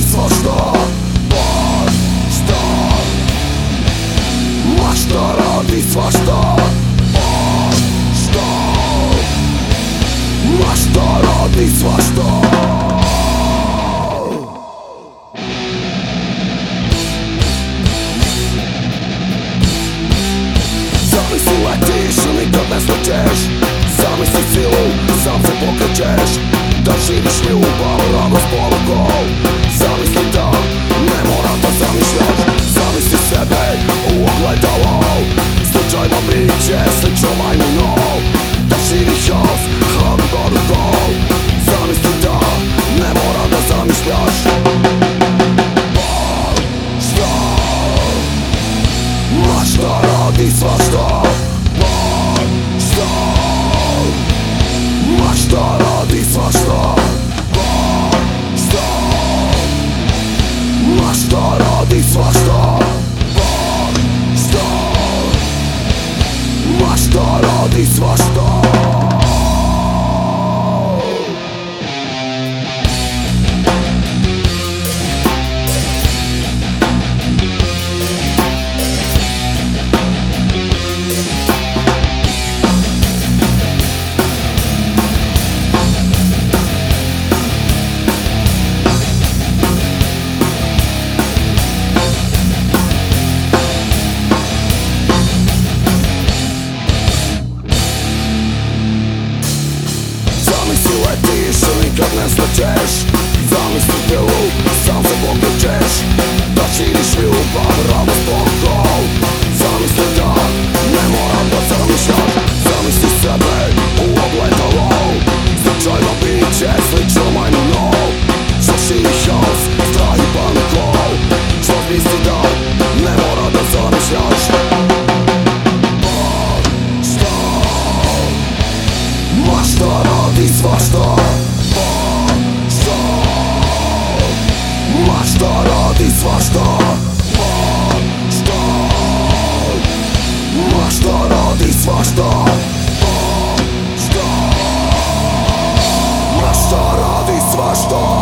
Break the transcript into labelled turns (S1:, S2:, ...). S1: Ništvo što Bož što Ma što radi sva što Bož što Ma što radi sva što Zamisli letiš ili da ne slučeš Zamisli silu, sam se pokrećeš Da živiš ljubav, radost, porukom zamyślasz Zamyśl sobie uogledował Zwyczajną bicie sędziowaj mną Dasz inny cios hardborował Zamyśl ty to, nie mora da zamyślasz Masz to, rodzic, masz to He's lost. не злечеш Замість пилу сам себе кричиш Та чиліші у паграма спокол Замість літа не мора поселища Замість із себе у облеталов Звичайно біче слідчо майно Шаші і щас, страх і панкол Що звісті дав, не мора до заміщаш Масштаб, масштаб Из во что? Во что? Во что родись, во что? Во что? что что?